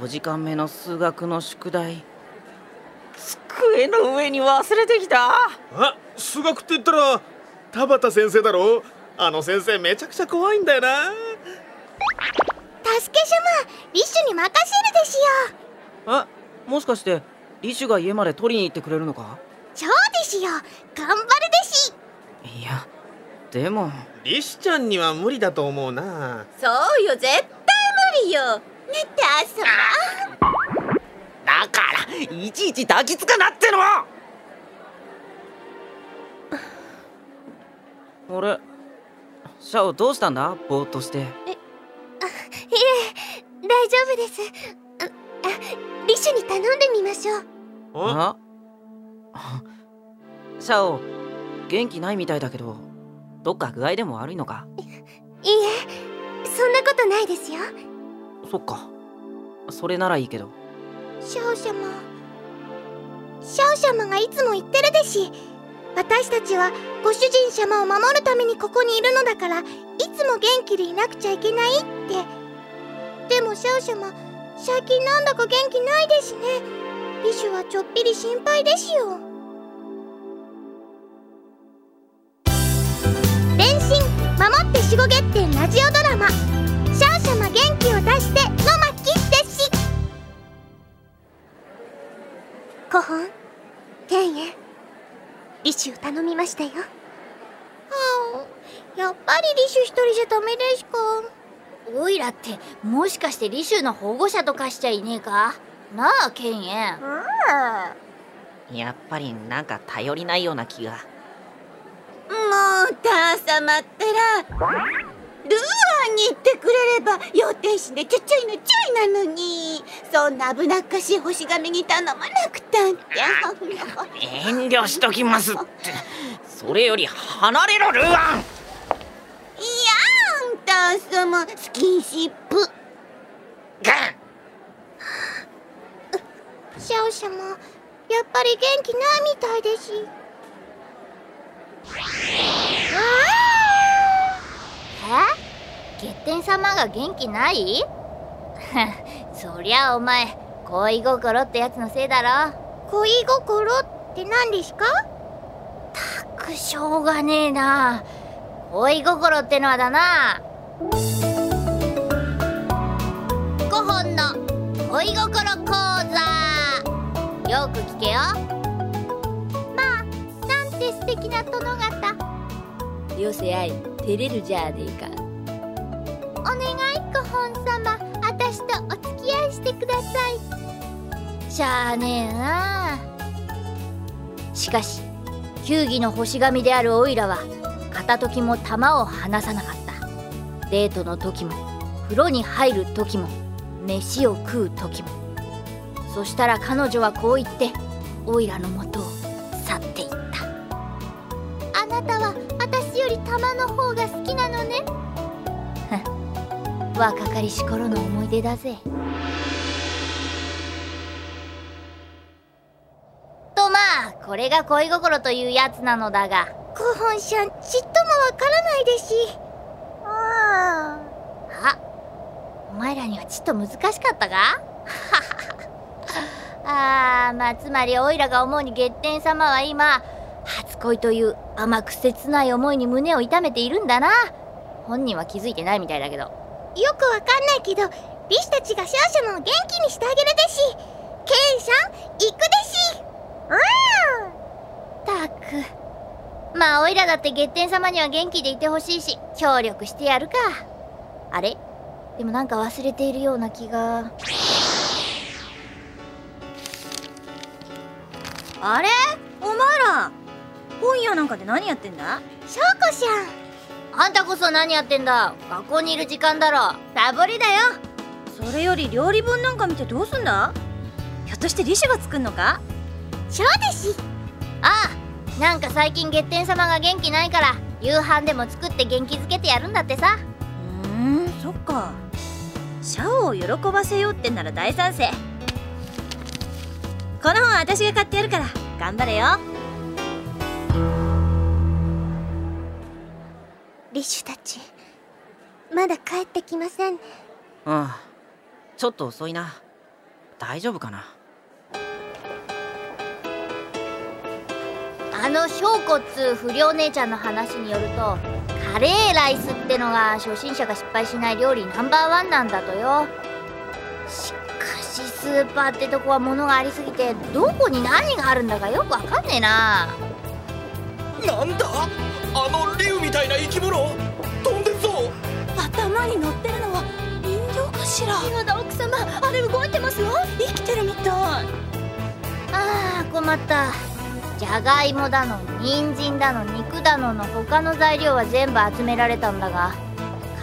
5時間目の数学の宿題。机の上に忘れてきた。あ数学って言ったら田畑先生だろ？あの先生めちゃくちゃ怖いんだよな。助け様リッシュに任せるですよ。えもしかしてリシュが家まで取りに行ってくれるのか？そうですよ。頑張るですいやでも。リシュちゃんには無理だと思うな。そうよ絶対無理よねってあそだからいちいち抱きつくなっての。俺シャオどうしたんだ？ぼーっとして。えあいえ大丈夫です。あリッシュに頼んでみましょう。あ？シャオ元気ないみたいだけどどっか具合でも悪いのか？いいえそんなことないですよそっか。それならいいけど。シャオ様シャオ様がいつも言ってるでし私たちはご主人様を守るためにここにいるのだからいつも元気でいなくちゃいけないって。でもシャオ様最近なんだか元気ないですね。リシュはちょっぴり心配ですよ。変身守って守護月天ラジオドラマ「古本ケンへ？リシュ頼みましたよ。はあやっぱりリシュ一人じゃダメですか？オイラってもしかしてリシュの保護者とかしちゃいねえか？なあケンエやっぱりなんか頼りないような気が。もうダー様ったらアンに行ってくれれば予定しでちょちょいのちょいなのに。そんな危なっかしい星神に頼まなくたって。遠慮しときますって。それより離れろルーアン。いやんダー様スキンシップ。ガン。シャオ様やっぱり元気ないみたいですえ？月天様が元気ない？そりゃお前恋心ってやつのせいだろ。恋心って何ですか？たくしょうがねえな。恋心ってのはだな。5本の恋心講座。よく聞けよ。まあなんて素敵な殿方。よせあい照れるじゃあねえか。お願いご本様。私とお付き合いしてください。しゃあねえな。しかし球技の星神であるオイラは片時も玉を離さなかった。デートの時も風呂に入る時も飯を食う時も。そしたら彼女はこう言ってオイラのもとをより玉の方が好きなのね。若かりし頃の思い出だぜ。とまあこれが恋心というやつなのだが。古本さんちっともわからないですし。あ。あ。お前らにはちっと難しかったか？ああまあつまりオイラが思うに月天様は今初恋という甘く切ない思いに胸を痛めているんだな。本人は気づいてないみたいだけど。よくわかんないけどリシたちが少々の元気にしてあげるでし。ケンさん行くでし。うん。たく。まあオイラだって月天様には元気でいてほしいし協力してやるか。あれ？でもなんか忘れているような気が。あれ？お前ら本屋なんかで何やってんだ？翔子ちゃんあんたこそ何やってんだ？学校にいる時間だろ。サボりだよ。それより料理本なんか見てどうすんだ？ひょっとしてリシュが作んのか？そうです。ああなんか最近月天様が元気ないから夕飯でも作って元気づけてやるんだってさ。ふんそっか。シャオを喜ばせようってんなら大賛成。この本私が買ってやるから頑張れよリシュたちまだ帰ってきません。ねああちょっと遅いな。大丈夫かな？あの翔子っつう不良姉ちゃんの話によるとカレーライスってのが初心者が失敗しない料理ナンバーワンなんだとよ。しかしスーパーってとこは物がありすぎてどこに何があるんだかよくわかんねえななんだ？あの竜みたいな生き物飛んでるぞ！頭に乗ってるのは人形かしら？やだ奥様あれ動いてますよ？生きてるみたい。あー困った。じゃがいもだの人参だの肉だのの他の材料は全部集められたんだが。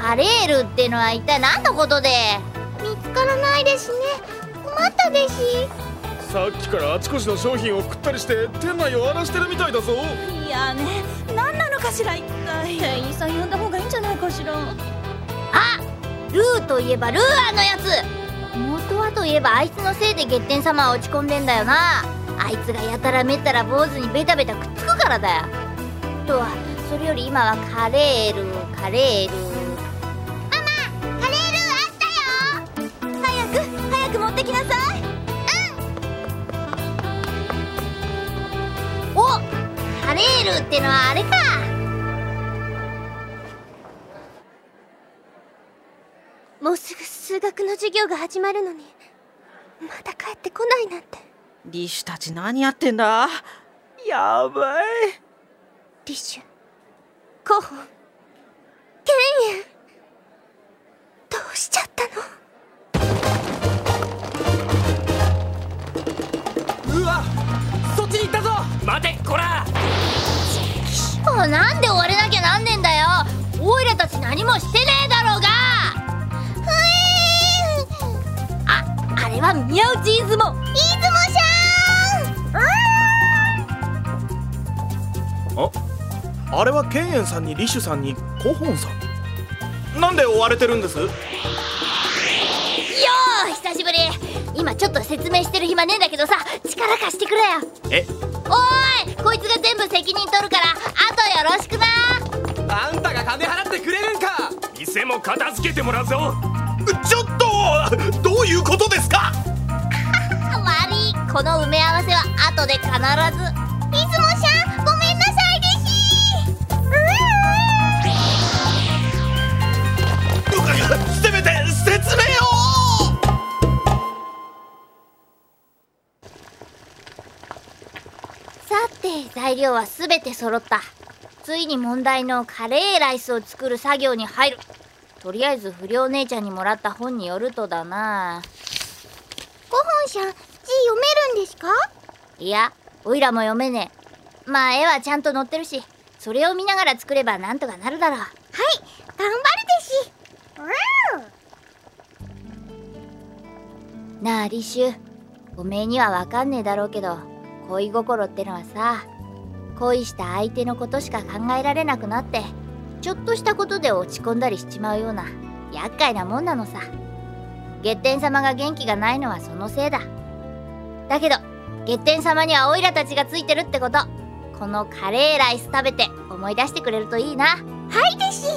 カレールってのは一体何のことで？見つからないですね。困ったですさっきからあちこちの商品を食ったりして店内を荒らしてるみたいだぞ。いやね何なのかしら一体。店員さん呼んだ方がいいんじゃないかしら。あルーといえばルーアのやつ。元はといえばあいつのせいで月天様は落ち込んでんだよな。あいつがやたらめったら坊主にベタベタくっつくからだよ。とはそれより今はカレールカレールカレールーあったよ。早く早く持ってきなさいカレールってのはあれか。もうすぐ数学の授業が始まるのに。まだ帰ってこないなんて。リシュたち何やってんだ？やばい。リッシュ。コホンケンエンどうしちゃったの？うわそっちに行ったぞ。待てこらもうなんで追われなきゃなんねえんだよ。オイラたち何もしてねえだろうが。ああれは宮内出雲出雲さあれはケンエンさんにリシュさんにコホンさん。なんで追われてるんです？よー久しぶり。今ちょっと説明してる暇ねえんだけどさ力貸してくれよ。え？おーいこいつが全部責任取るからあとよろしくな。あんたが金払ってくれるんか。店も片付けてもらうぞ。ちょっとどういうことですか？悪い。この埋め合わせは後で必ず。出雲さ材料は全て揃った。ついに問題のカレーライスを作る作業に入る。とりあえず不良姉ちゃんにもらった本によるとだな。コホンさん字読めるんですか？いやおいらも読めねえ。まあ絵はちゃんと載ってるしそれを見ながら作ればなんとかなるだろう。はい頑張るでし。なあリシュおめえにはわかんねえだろうけど恋心ってのはさ恋した相手のことしか考えられなくなってちょっとしたことで落ち込んだりしちまうような厄介なもんなのさ。月天様が元気がないのはそのせいだ。だけど月天様にはオイラたちがついてるってこと。このカレーライス食べて思い出してくれるといいな。はいでし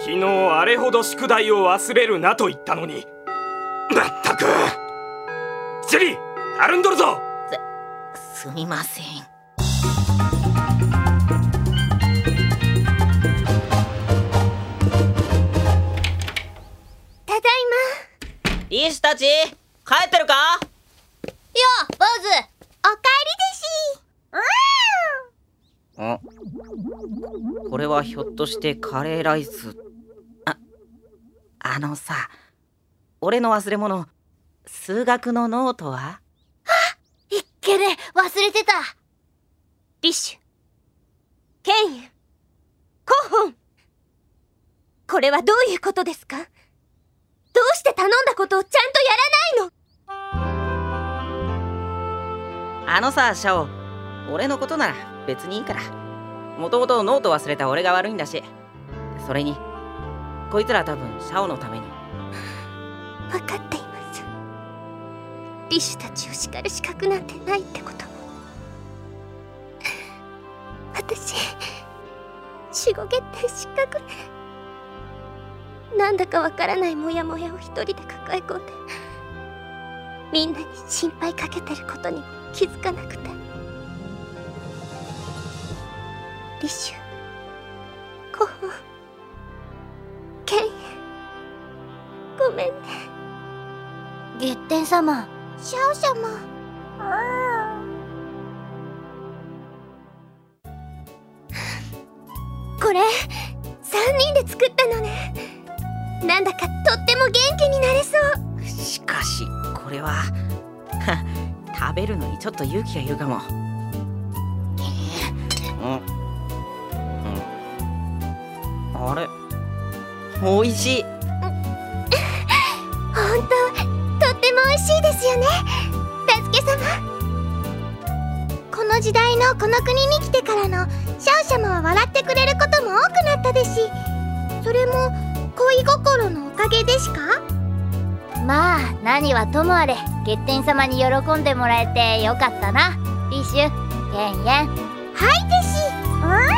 昨日あれほど宿題を忘れるなと言ったのにまったくチリたるんどるぞ。すみません。ただいリシュたち帰ってるか？よ坊主まおかえりでしん。これはひょっとしてカレーライス。ああのさ俺の忘れ物。数学のノートは？いっけね忘れてた。リッシュケンユコホンこれはどういうことですか？どうして頼んだことをちゃんとやらないの？あのさシャオ。俺のことなら別にいいから。もともとノート忘れた俺が悪いんだし。それにこいつら多分シャオのために分かっていますリシュたちを叱る資格なんてないってことも。私守護決定失格なんだかわからないモヤモヤを一人で抱え込んでみんなに心配かけてることにも気づかなくて。リシュコホンケンごめんね。月天様。シャオ様これ3人で作ったのね。なんだかとっても元気になれそう。しかしこれは食べるのにちょっと勇気がいるかも。うん、うん、あれ？美味しい。本当も美味しいですよね。タスケ様。この時代のこの国に来てからのシャオ様は笑ってくれることも多くなったですしそれも恋心のおかげですか？まあ何はともあれ月天様に喜んでもらえてよかったな。リシュケンヤン。はい